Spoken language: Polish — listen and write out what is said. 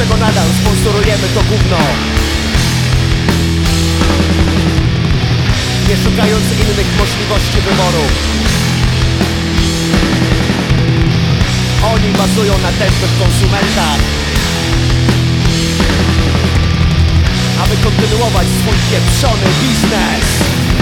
dlaczego nadal sponsorujemy to gówno. Nie szukając innych możliwości wyboru. Oni bazują na tępych konsumentach Aby kontynuować swój pieprzony biznes.